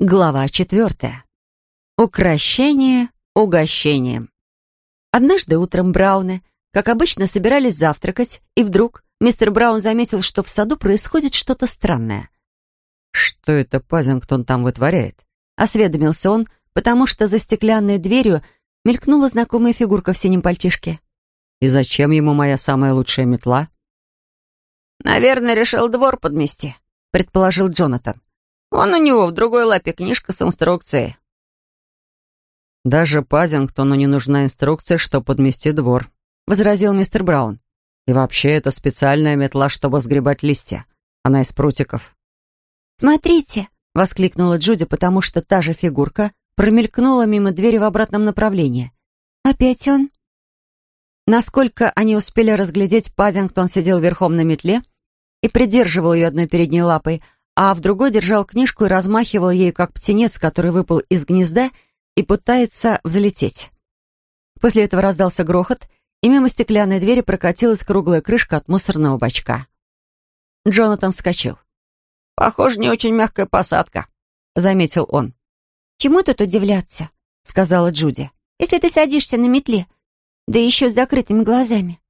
Глава четвертая. Укращение угощением. Однажды утром Брауны, как обычно, собирались завтракать, и вдруг мистер Браун заметил, что в саду происходит что-то странное. «Что это Пазингтон там вытворяет?» — осведомился он, потому что за стеклянной дверью мелькнула знакомая фигурка в синем пальтишке. «И зачем ему моя самая лучшая метла?» «Наверное, решил двор подмести», — предположил Джонатан. «Вон у него в другой лапе книжка с инструкцией». «Даже Пазингтону не нужна инструкция, что подмести двор», — возразил мистер Браун. «И вообще, это специальная метла, чтобы сгребать листья. Она из прутиков». «Смотрите!» — воскликнула Джуди, потому что та же фигурка промелькнула мимо двери в обратном направлении. «Опять он?» Насколько они успели разглядеть, Пазингтон сидел верхом на метле и придерживал ее одной передней лапой, а в другой держал книжку и размахивал ею, как птенец, который выпал из гнезда и пытается взлететь. После этого раздался грохот, и мимо стеклянной двери прокатилась круглая крышка от мусорного бачка. Джонатан вскочил. «Похоже, не очень мягкая посадка», — заметил он. «Чему тут удивляться?» — сказала Джуди. «Если ты садишься на метле, да еще с закрытыми глазами».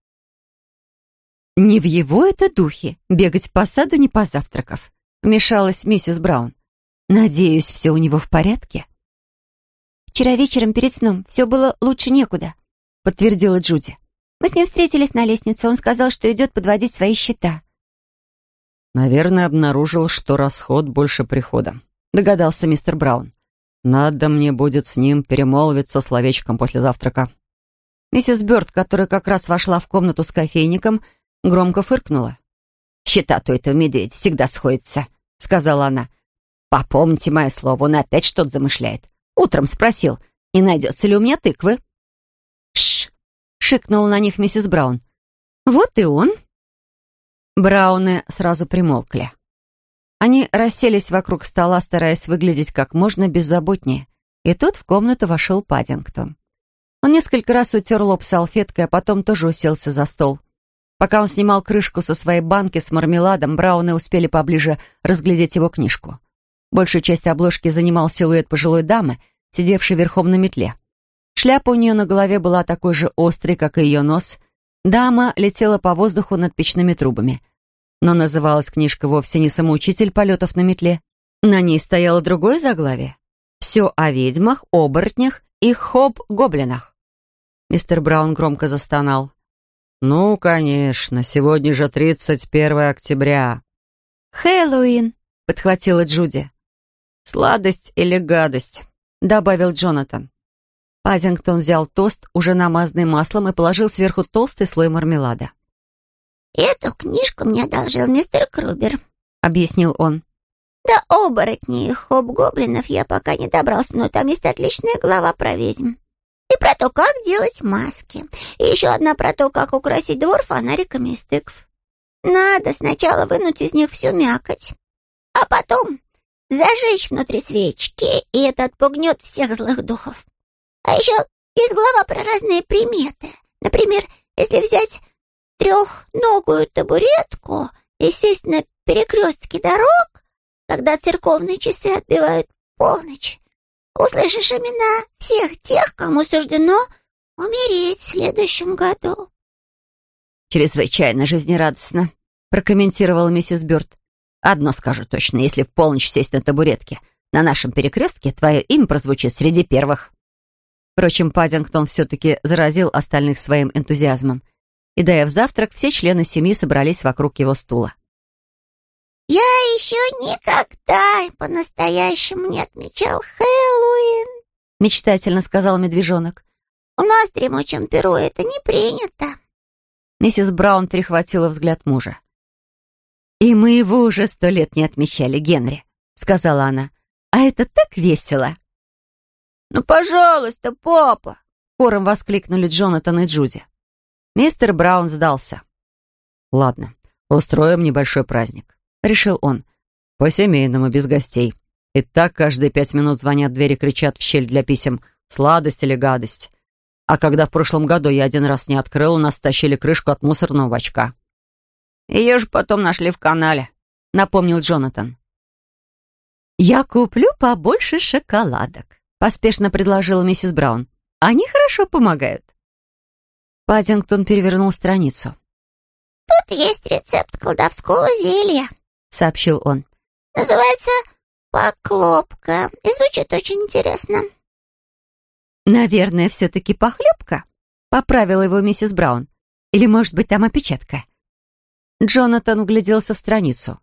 «Не в его это духе бегать по саду, не позавтракав», — вмешалась миссис Браун. «Надеюсь, все у него в порядке?» «Вчера вечером перед сном все было лучше некуда», — подтвердила Джуди. «Мы с ним встретились на лестнице. Он сказал, что идет подводить свои счета». «Наверное, обнаружил, что расход больше прихода», — догадался мистер Браун. «Надо мне будет с ним перемолвиться словечком после завтрака». Миссис Бёрд, которая как раз вошла в комнату с кофейником, громко фыркнула. «Счета-то этого медведь всегда сходится», — сказала она. «Попомните мое слово, он опять что-то замышляет. Утром спросил, не найдется ли у меня тыквы». «Шш!» — шикнула на них миссис Браун. «Вот и он». Брауны сразу примолкли. Они расселись вокруг стола, стараясь выглядеть как можно беззаботнее. И тут в комнату вошел Паддингтон. Он несколько раз утер лоб салфеткой, а потом тоже уселся за стол. Пока он снимал крышку со своей банки с мармеладом, Брауны успели поближе разглядеть его книжку. Большую часть обложки занимал силуэт пожилой дамы, сидевшей верхом на метле. Шляпа у нее на голове была такой же острой, как и ее нос. Дама летела по воздуху над печными трубами. Но называлась книжка вовсе не «Самоучитель полетов на метле». На ней стояло другое заглавие. «Все о ведьмах, оборотнях и хоб-гоблинах». Мистер Браун громко застонал. «Ну, конечно, сегодня же 31 октября». «Хэллоуин», — подхватила Джуди. «Сладость или гадость?» — добавил Джонатан. Пазингтон взял тост, уже намазанный маслом, и положил сверху толстый слой мармелада. «Эту книжку мне одолжил мистер Крубер», — объяснил он. «До оборотней и хоб-гоблинов я пока не добрался, но там есть отличная глава про ведьм. И про то, как делать маски. И еще одна про то, как украсить двор фонариками из тыкв. Надо сначала вынуть из них всю мякоть, а потом зажечь внутри свечки, и это отпугнет всех злых духов. А еще есть глава про разные приметы. Например, если взять трехногую табуретку и сесть на перекрестке дорог, когда церковные часы отбивают полночь, услышишь имена всех тех, кому суждено умереть в следующем году. «Чрезвычайно жизнерадостно», — прокомментировала миссис Бёрд. «Одно скажу точно, если в полночь сесть на табуретке, на нашем перекрестке твое имя прозвучит среди первых». Впрочем, Паддингтон все-таки заразил остальных своим энтузиазмом. И, доев завтрак, все члены семьи собрались вокруг его стула. «Я еще никогда по-настоящему не отмечал Хэллоуин», — мечтательно сказал медвежонок. «У нас в дремучем перу это не принято». Миссис Браун перехватила взгляд мужа. «И мы его уже сто лет не отмечали, Генри», — сказала она. «А это так весело!» «Ну, пожалуйста, папа!» — хором воскликнули Джонатан и Джуди. Мистер Браун сдался. «Ладно, устроим небольшой праздник», — решил он. «По-семейному, без гостей. И так каждые пять минут звонят в двери, кричат в щель для писем «сладость или гадость». А когда в прошлом году я один раз не открыл, у нас стащили крышку от мусорного бачка». «Ее же потом нашли в канале», — напомнил Джонатан. «Я куплю побольше шоколадок», — поспешно предложила миссис Браун. «Они хорошо помогают». Паддингтон перевернул страницу. «Тут есть рецепт колдовского зелья», — сообщил он. «Называется поклопка и звучит очень интересно». «Наверное, все-таки похлебка?» — поправила его миссис Браун. «Или, может быть, там опечатка?» Джонатан вгляделся в страницу.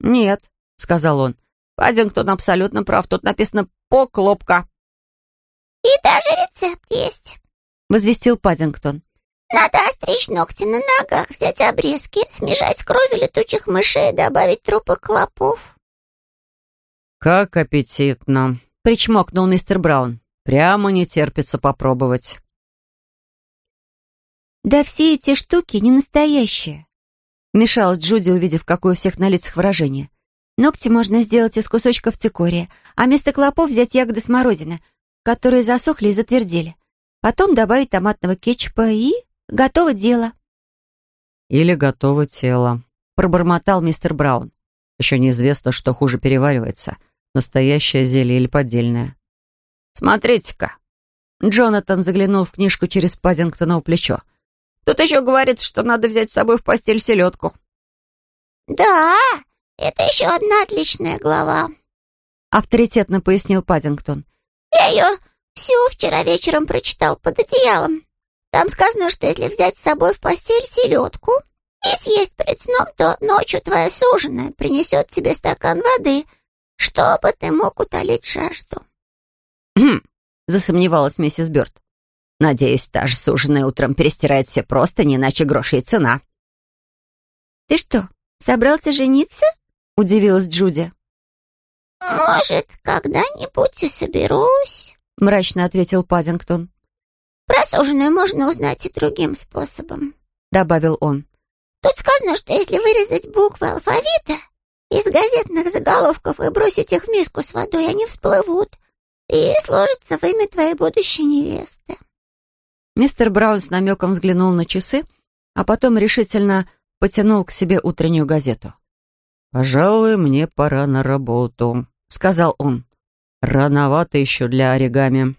«Нет», — сказал он. «Паддингтон абсолютно прав. Тут написано «поклопка». «И даже рецепт есть», — возвестил Паддингтон. «Надо остричь ногти на ногах, взять обрезки, смешать с кровью летучих мышей и добавить трупы клопов». «Как аппетитно!» — причмокнул мистер Браун. «Прямо не терпится попробовать». «Да все эти штуки не настоящие», — мешалась Джуди, увидев, какое у всех на лицах выражение. «Ногти можно сделать из кусочков цикория, а вместо клопов взять ягоды смородины, которые засохли и затвердели. Потом добавить томатного кетчупа и... готово дело». «Или готово тело», — пробормотал мистер Браун. «Еще неизвестно, что хуже переваривается — Настоящее зелье или поддельное? «Смотрите-ка!» Джонатан заглянул в книжку через Пазингтоново плечо. «Тут еще говорится, что надо взять с собой в постель селедку». «Да, это еще одна отличная глава», — авторитетно пояснил Паддингтон. «Я ее всю вчера вечером прочитал под одеялом. Там сказано, что если взять с собой в постель селедку и съесть перед сном, то ночью твоя суженая принесет тебе стакан воды — чтобы ты мог утолить жажду». «Хм», — засомневалась миссис Бёрд. «Надеюсь, та же суженая утром перестирает все просто, не иначе гроши и цена». «Ты что, собрался жениться?» — удивилась Джуди. «Может, когда-нибудь и соберусь», — мрачно ответил Пазингтон. «Про суженую можно узнать и другим способом», — добавил он. «Тут сказано, что если вырезать буквы алфавита, из газетных заголовков и бросить их в миску с водой, они всплывут и сложатся в имя твоей будущей невесты». Мистер Браун с намеком взглянул на часы, а потом решительно потянул к себе утреннюю газету. «Пожалуй, мне пора на работу», — сказал он. «Рановато еще для оригами».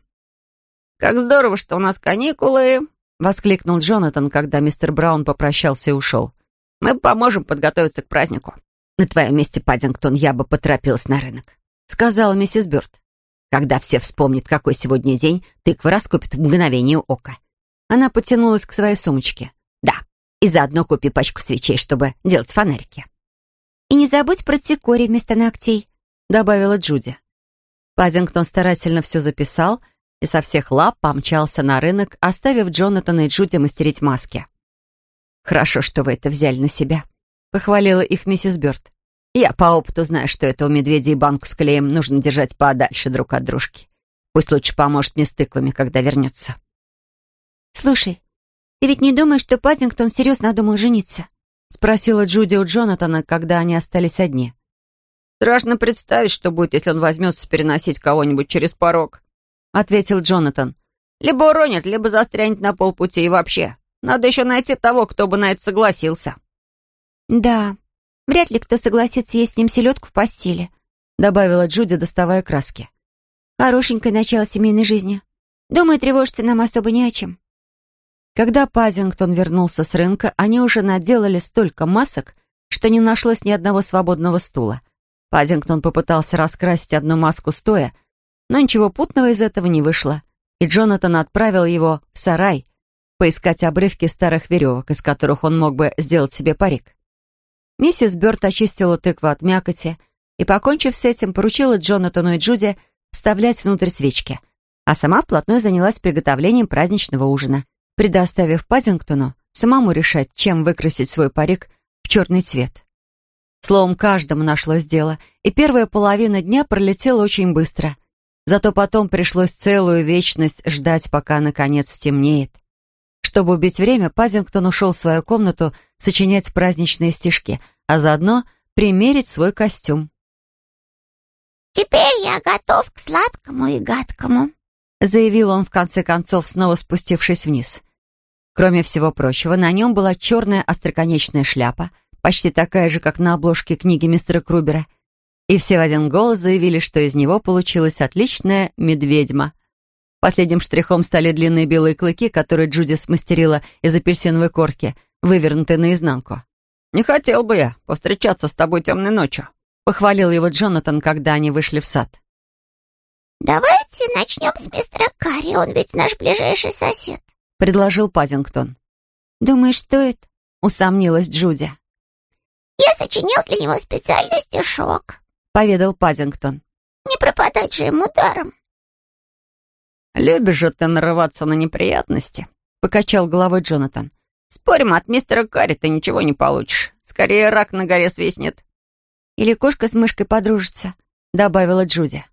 «Как здорово, что у нас каникулы!» — воскликнул Джонатан, когда мистер Браун попрощался и ушел. «Мы поможем подготовиться к празднику». «На твоем месте, Паддингтон, я бы поторопилась на рынок», — сказала миссис Бёрд. «Когда все вспомнят, какой сегодня день, тыквы раскупят в мгновение ока». Она потянулась к своей сумочке. «Да, и заодно купи пачку свечей, чтобы делать фонарики». «И не забудь про цикорий вместо ногтей», — добавила Джуди. Паддингтон старательно все записал и со всех лап помчался на рынок, оставив Джонатана и Джуди мастерить маски. «Хорошо, что вы это взяли на себя», похвалила их миссис Бёрд. «Я по опыту знаю, что этого медведя и банку с клеем нужно держать подальше друг от дружки. Пусть лучше поможет мне с тыквами, когда вернется». «Слушай, ты ведь не думаешь, что Пазингтон всерьез надумал жениться?» спросила Джуди у Джонатана, когда они остались одни. «Страшно представить, что будет, если он возьмется переносить кого-нибудь через порог», ответил Джонатан. «Либо уронит, либо застрянет на полпути и вообще. Надо еще найти того, кто бы на это согласился». «Да, вряд ли кто согласится есть с ним селедку в постели», добавила Джуди, доставая краски. «Хорошенькое начало семейной жизни. Думаю, тревожиться нам особо не о чем». Когда Пазингтон вернулся с рынка, они уже наделали столько масок, что не нашлось ни одного свободного стула. Пазингтон попытался раскрасить одну маску стоя, но ничего путного из этого не вышло, и Джонатан отправил его в сарай поискать обрывки старых веревок, из которых он мог бы сделать себе парик. Миссис Бёрд очистила тыкву от мякоти и, покончив с этим, поручила Джонатану и Джуди вставлять внутрь свечки, а сама вплотную занялась приготовлением праздничного ужина, предоставив Паддингтону самому решать, чем выкрасить свой парик в черный цвет. Словом, каждому нашлось дело, и первая половина дня пролетела очень быстро. Зато потом пришлось целую вечность ждать, пока наконец стемнеет. Чтобы убить время, Пазингтон ушел в свою комнату сочинять праздничные стишки, а заодно примерить свой костюм. «Теперь я готов к сладкому и гадкому», заявил он в конце концов, снова спустившись вниз. Кроме всего прочего, на нем была черная остроконечная шляпа, почти такая же, как на обложке книги мистера Крубера, и все в один голос заявили, что из него получилась отличная медведьма. Последним штрихом стали длинные белые клыки, которые Джуди смастерила из апельсиновой корки, вывернутые наизнанку. «Не хотел бы я повстречаться с тобой темной ночью», — похвалил его Джонатан, когда они вышли в сад. «Давайте начнем с мистера Карри, он ведь наш ближайший сосед», — предложил Пазингтон. «Думаешь, стоит?» — усомнилась Джуди. «Я сочинил для него специальный стишок», — поведал Пазингтон. «Не пропадать же ему даром». «Любишь же ты нарываться на неприятности», — покачал головой Джонатан. «Спорим, от мистера Карри ты ничего не получишь. Скорее рак на горе свистнет». «Или кошка с мышкой подружится», — добавила Джуди.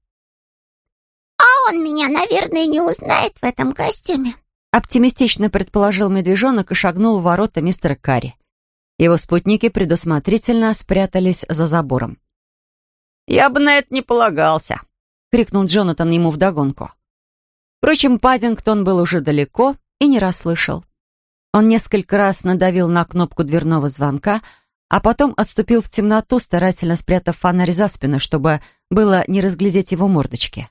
«А он меня, наверное, не узнает в этом костюме», — оптимистично предположил медвежонок и шагнул в ворота мистера Карри. Его спутники предусмотрительно спрятались за забором. «Я бы на это не полагался», — крикнул Джонатан ему вдогонку. Впрочем, Паддингтон был уже далеко и не расслышал. Он несколько раз надавил на кнопку дверного звонка, а потом отступил в темноту, старательно спрятав фонарь за спину, чтобы было не разглядеть его мордочки.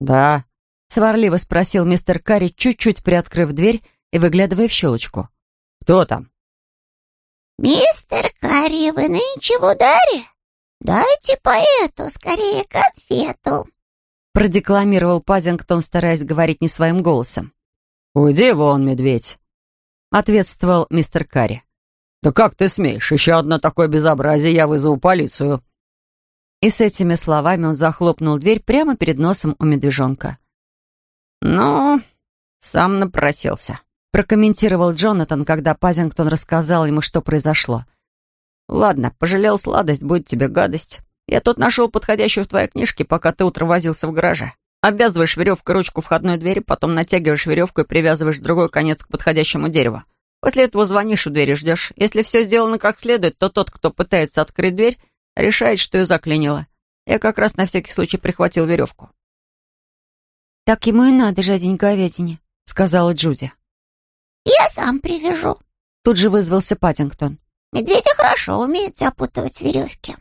«Да», — сварливо спросил мистер Карри, чуть-чуть приоткрыв дверь и выглядывая в щелочку. «Кто там?» «Мистер Карри, вы нынче в ударе? Дайте поэту скорее конфету», продекламировал Пазингтон, стараясь говорить не своим голосом. «Уйди вон, медведь!» — ответствовал мистер Карри. «Да как ты смеешь? Еще одно такое безобразие, я вызову полицию!» И с этими словами он захлопнул дверь прямо перед носом у медвежонка. «Ну, сам напросился», — прокомментировал Джонатан, когда Пазингтон рассказал ему, что произошло. «Ладно, пожалел сладость, будет тебе гадость. Я тут нашел подходящую в твоей книжке, пока ты утром возился в гараже. Обвязываешь веревкой ручку входной двери, потом натягиваешь веревку и привязываешь другой конец к подходящему дереву. После этого звонишь у двери, ждешь. Если все сделано как следует, то тот, кто пытается открыть дверь, решает, что ее заклинило. Я как раз на всякий случай прихватил веревку. «Так ему и надо, жаденька овятине», — сказала Джуди. «Я сам привяжу», — тут же вызвался Паттингтон. «Медведи хорошо умеют запутывать веревки».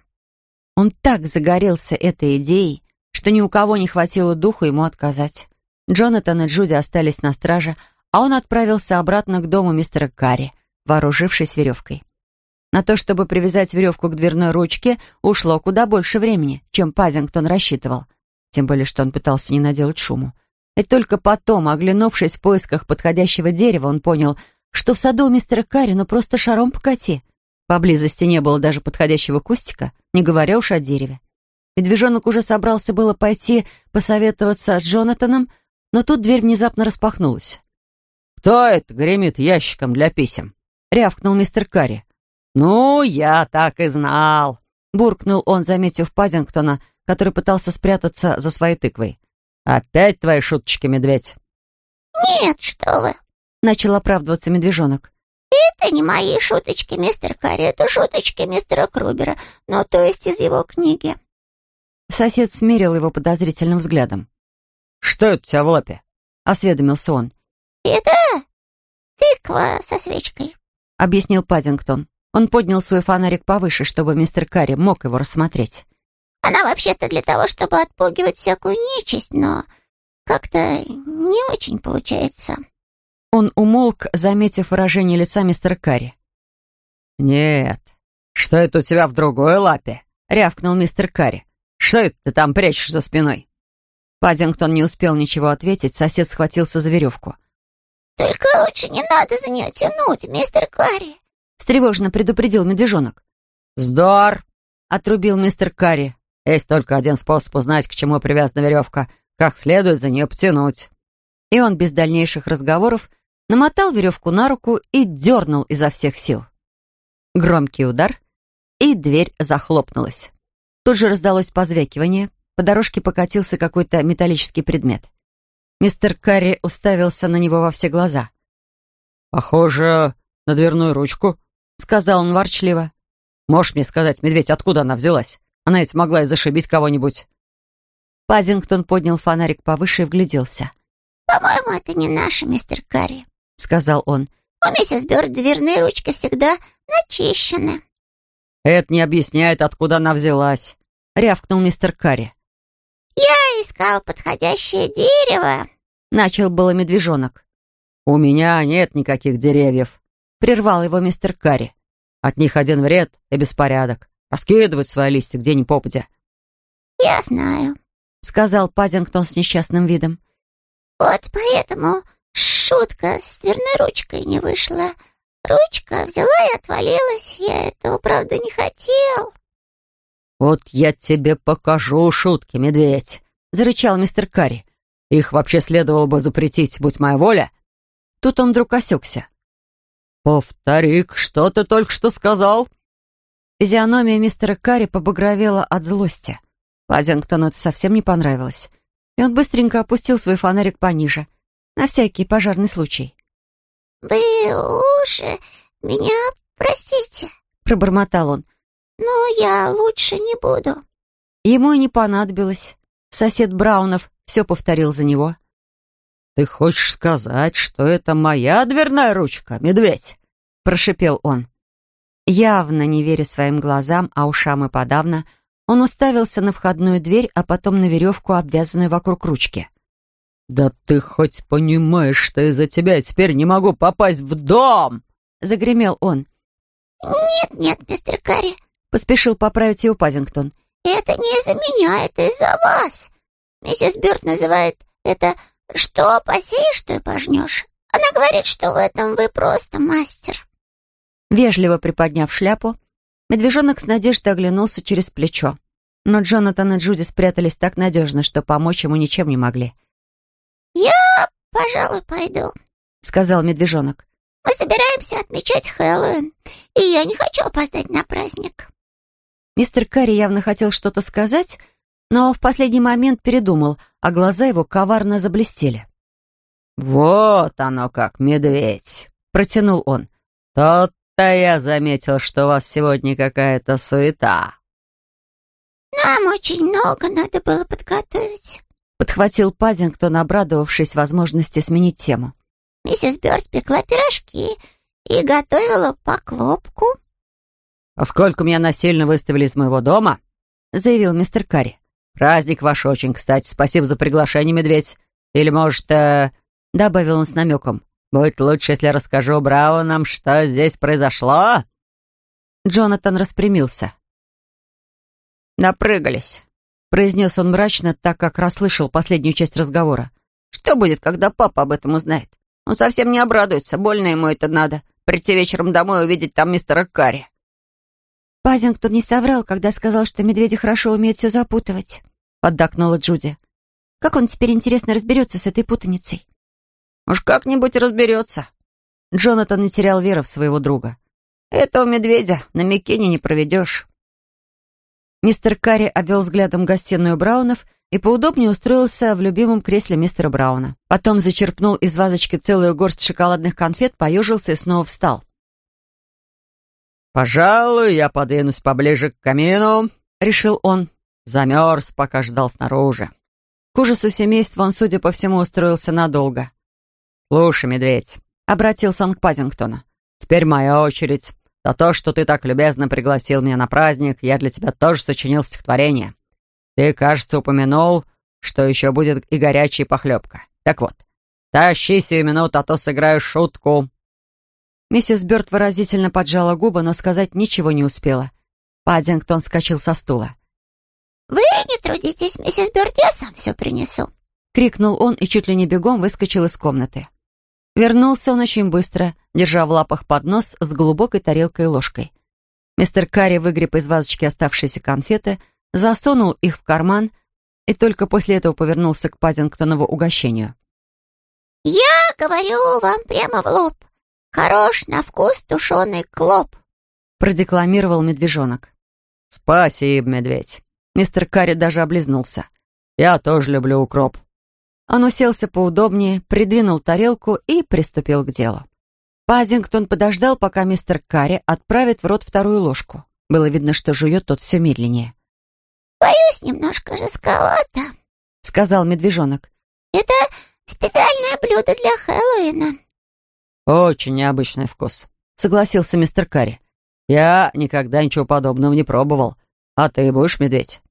Он так загорелся этой идеей, что ни у кого не хватило духу ему отказать. Джонатан и Джуди остались на страже, а он отправился обратно к дому мистера Карри, вооружившись веревкой. На то, чтобы привязать веревку к дверной ручке, ушло куда больше времени, чем Пазингтон рассчитывал. Тем более, что он пытался не наделать шуму. И только потом, оглянувшись в поисках подходящего дерева, он понял, что в саду у мистера Карри ну просто шаром покати. Поблизости не было даже подходящего кустика, не говоря уж о дереве. Медвежонок уже собрался было пойти посоветоваться с Джонатаном, но тут дверь внезапно распахнулась. «Кто это гремит ящиком для писем?» — рявкнул мистер Карри. «Ну, я так и знал», — буркнул он, заметив Пазингтона, который пытался спрятаться за своей тыквой. «Опять твои шуточки, медведь?» «Нет, что вы», — начал оправдываться медвежонок. «Это не мои шуточки, мистер Карри, это шуточки мистера Крубера, ну, то есть из его книги». Сосед смерил его подозрительным взглядом. «Что это у тебя в лапе?» — осведомился он. «Это тыква со свечкой», — объяснил Паддингтон. Он поднял свой фонарик повыше, чтобы мистер Карри мог его рассмотреть. «Она вообще-то для того, чтобы отпугивать всякую нечисть, но как-то не очень получается». Он умолк, заметив выражение лица мистера Карри. «Нет, что это у тебя в другой лапе?» — рявкнул мистер Карри. «Что это ты там прячешь за спиной?» Паддингтон не успел ничего ответить, сосед схватился за веревку. «Только лучше не надо за нее тянуть, мистер Карри», — встревоженно предупредил медвежонок. «Здор!» — отрубил мистер Карри. «Есть только один способ узнать, к чему привязана веревка, как следует за нее потянуть». И он без дальнейших разговоров намотал веревку на руку и дернул изо всех сил. Громкий удар, и дверь захлопнулась. Тут же раздалось позвякивание, по дорожке покатился какой-то металлический предмет. Мистер Карри уставился на него во все глаза. «Похоже на дверную ручку», — сказал он ворчливо. «Можешь мне сказать, медведь, откуда она взялась? Она ведь могла и зашибить кого-нибудь». Пазингтон поднял фонарик повыше и вгляделся. «По-моему, это не наша, мистер Карри», — сказал он. «У миссис Бёрд дверные ручки всегда начищены». «Это не объясняет, откуда она взялась», — рявкнул мистер Карри. «Я искал подходящее дерево», — начал было медвежонок. «У меня нет никаких деревьев», — прервал его мистер Карри. «От них один вред и беспорядок. Раскидывать свои листья где ни попадя». «Я знаю», — сказал Пазингтон с несчастным видом. «Вот поэтому шутка с дверной ручкой не вышла. Ручка взяла и отвалилась. Я этого, правда, не хотел». «Вот я тебе покажу шутки, медведь», — зарычал мистер Карри. «Их вообще следовало бы запретить, будь моя воля». Тут он вдруг осекся. повтори что ты только что сказал?» Физиономия мистера Карри побагровела от злости. Пазингтону это совсем не понравилось. И он быстренько опустил свой фонарик пониже, на всякий пожарный случай. «Вы уж меня простите», — пробормотал он. «но я лучше не буду». Ему и не понадобилось. Сосед Браунов все повторил за него. «Ты хочешь сказать, что это моя дверная ручка, медведь?» — прошипел он. Явно не веря своим глазам, а ушам и подавно, он уставился на входную дверь, а потом на веревку, обвязанную вокруг ручки. «Да ты хоть понимаешь, что из-за тебя теперь не могу попасть в дом!» — загремел он. «Нет-нет, мистер Карри», — поспешил поправить его Пазингтон. «Это не из-за меня, это из-за вас. Миссис Бёрд называет это «что посеешь, что и пожнешь». Она говорит, что в этом вы просто мастер». Вежливо приподняв шляпу, медвежонок с надеждой оглянулся через плечо. Но Джонатан и Джуди спрятались так надежно, что помочь ему ничем не могли. «Я, пожалуй, пойду», — сказал медвежонок. «Мы собираемся отмечать Хэллоуин, и я не хочу опоздать на праздник». Мистер Карри явно хотел что-то сказать, но в последний момент передумал, а глаза его коварно заблестели. «Вот оно как, медведь!» — протянул он. «Тот «Да я заметил, что у вас сегодня какая-то суета». «Нам очень много надо было подготовить», — подхватил Пазингтон, обрадовавшись возможности сменить тему. «Миссис Бёрд пекла пирожки и готовила поклопку». «А сколько меня насильно выставили из моего дома?» — заявил мистер Карри. «Праздник ваш очень, кстати. Спасибо за приглашение, медведь. Или, может, э...» — добавил он с намеком. Будет лучше, если расскажу Браунам, что здесь произошло?» Джонатан распрямился. «Напрыгались», — произнес он мрачно, так как расслышал последнюю часть разговора. «Что будет, когда папа об этом узнает? Он совсем не обрадуется, больно ему это надо. Прийти вечером домой и увидеть там мистера Карри». «Пазингтон не соврал, когда сказал, что медведи хорошо умеют все запутывать», — поддакнула Джуди. «Как он теперь, интересно, разберется с этой путаницей?» Уж как-нибудь разберется. Джонатан не терял веры в своего друга. Этого медведя на Микене не проведешь. Мистер Карри обвел взглядом гостиную Браунов и поудобнее устроился в любимом кресле мистера Брауна. Потом зачерпнул из вазочки целую горсть шоколадных конфет, поежился и снова встал. «Пожалуй, я подвинусь поближе к камину», — решил он. Замерз, пока ждал снаружи. К ужасу семейства он, судя по всему, устроился надолго. «Слушай, медведь», — обратился он к Пазингтону, «теперь моя очередь. За то, что ты так любезно пригласил меня на праздник, я для тебя тоже сочинил стихотворение. Ты, кажется, упомянул, что еще будет и горячая похлебка. Так вот, тащи сию минуту, а то сыграю шутку». Миссис Бёрд выразительно поджала губы, но сказать ничего не успела. Паддингтон скачал со стула. «Вы не трудитесь, миссис Бёрд, я сам все принесу», — крикнул он и чуть ли не бегом выскочил из комнаты. Вернулся он очень быстро, держа в лапах поднос с глубокой тарелкой и ложкой. Мистер Карри выгреб из вазочки оставшиеся конфеты, засунул их в карман и только после этого повернулся к Паддингтонову угощению. «Я говорю вам прямо в лоб. Хорош на вкус тушеный клоп», — продекламировал медвежонок. «Спасибо, медведь». Мистер Карри даже облизнулся. «Я тоже люблю укроп». Он уселся поудобнее, придвинул тарелку и приступил к делу. Пазингтон подождал, пока мистер Карри отправит в рот вторую ложку. Было видно, что жует тот все медленнее. «Боюсь, немножко жестковато», — сказал медвежонок. «Это специальное блюдо для Хэллоуина». «Очень необычный вкус», — согласился мистер Карри. «Я никогда ничего подобного не пробовал. А ты будешь, медведь?»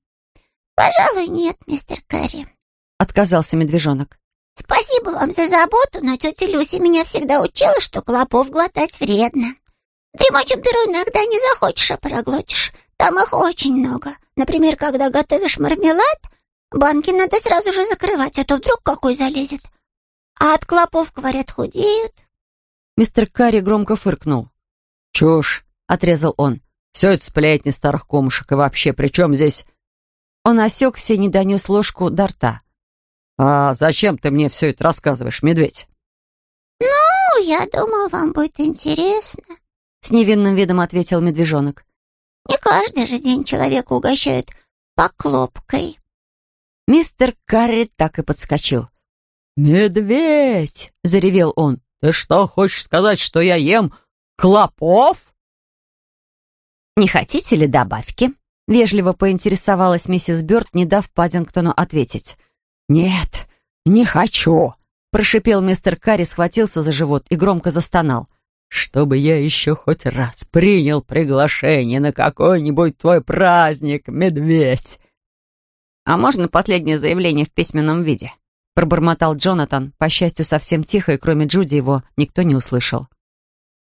«Пожалуй, нет, мистер Карри», — отказался медвежонок. «Спасибо вам за заботу, но тетя Люси меня всегда учила, что клопов глотать вредно. Дремучим перу иногда не захочешь, а проглотишь. Там их очень много. Например, когда готовишь мармелад, банки надо сразу же закрывать, а то вдруг какой залезет. А от клопов, говорят, худеют». Мистер Карри громко фыркнул. «Чушь!» — отрезал он. «Все это сплетни старых комушек. И вообще, при чем здесь...» Он осекся и не донес ложку до рта. «А зачем ты мне все это рассказываешь, медведь?» «Ну, я думал, вам будет интересно», — с невинным видом ответил медвежонок. «Не каждый же день человека угощают поклопкой». Мистер Карри так и подскочил. «Медведь!» — заревел он. «Ты что, хочешь сказать, что я ем клопов?» «Не хотите ли добавки?» — вежливо поинтересовалась миссис Бёрд, не дав Паддингтону ответить. «Нет, не хочу», — прошипел мистер Карри, схватился за живот и громко застонал. «Чтобы я еще хоть раз принял приглашение на какой-нибудь твой праздник, медведь!» «А можно последнее заявление в письменном виде?» — пробормотал Джонатан. По счастью, совсем тихо, и кроме Джуди его никто не услышал.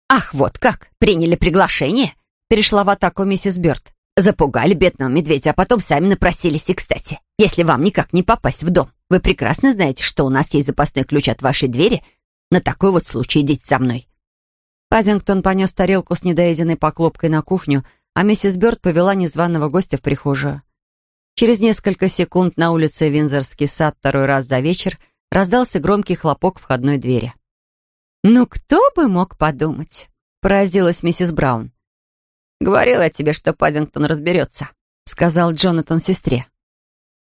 «Ах, вот как! Приняли приглашение?» — перешла в атаку миссис Бёрд. Запугали бедного медведя, а потом сами напросились. И, кстати, если вам никак не попасть в дом, вы прекрасно знаете, что у нас есть запасной ключ от вашей двери. На такой вот случай идите за мной». Пазингтон понес тарелку с недоеденной поклопкой на кухню, а миссис Бёрд повела незваного гостя в прихожую. Через несколько секунд на улице Винзорский сад второй раз за вечер раздался громкий хлопок входной двери. «Ну, кто бы мог подумать?» — поразилась миссис Браун. «Говорила тебе, что Паддингтон разберется», — сказал Джонатан сестре.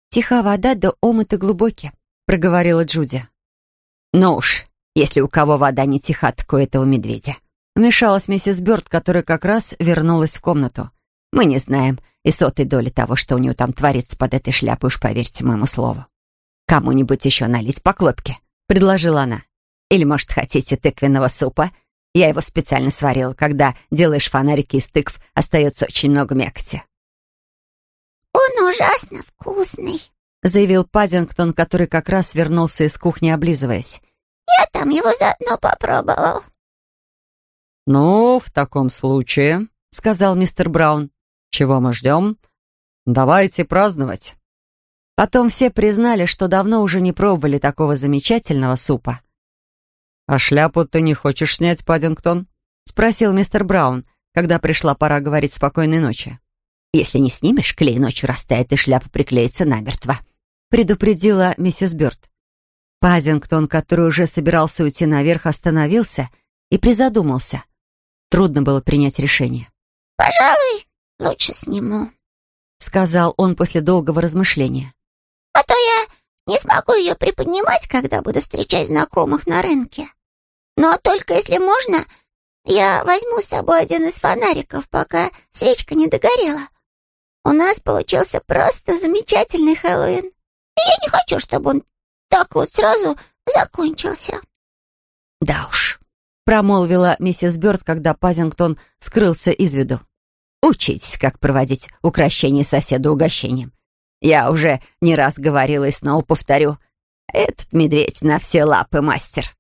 «Тиха вода да омыты глубокие», — проговорила Джуди. «Ну уж, если у кого вода не тиха, так у этого медведя», — вмешалась миссис Бёрд, которая как раз вернулась в комнату. «Мы не знаем и сотой доли того, что у нее там творится под этой шляпой, уж поверьте моему слову. Кому-нибудь еще налить по клопке», — предложила она. «Или, может, хотите тыквенного супа?» Я его специально сварила. Когда делаешь фонарики из тыкв, остается очень много мякоти. «Он ужасно вкусный», — заявил Паддингтон, который как раз вернулся из кухни, облизываясь. «Я там его заодно попробовал». «Ну, в таком случае», — сказал мистер Браун, — «чего мы ждем? Давайте праздновать». Потом все признали, что давно уже не пробовали такого замечательного супа. «А шляпу ты не хочешь снять, Паддингтон?» — спросил мистер Браун, когда пришла пора говорить спокойной ночи. «Если не снимешь, клей ночью растает, и шляпа приклеится намертво», — предупредила миссис Бёрд. Пазингтон, который уже собирался уйти наверх, остановился и призадумался. Трудно было принять решение. «Пожалуй, лучше сниму», — сказал он после долгого размышления. «А то я не смогу ее приподнимать, когда буду встречать знакомых на рынке. Но только если можно, я возьму с собой один из фонариков, пока свечка не догорела. У нас получился просто замечательный Хэллоуин. И я не хочу, чтобы он так вот сразу закончился. Да уж, промолвила миссис Бёрд, когда Пазингтон скрылся из виду. Учитесь, как проводить украшение соседа угощением. Я уже не раз говорила и снова повторю. Этот медведь на все лапы мастер.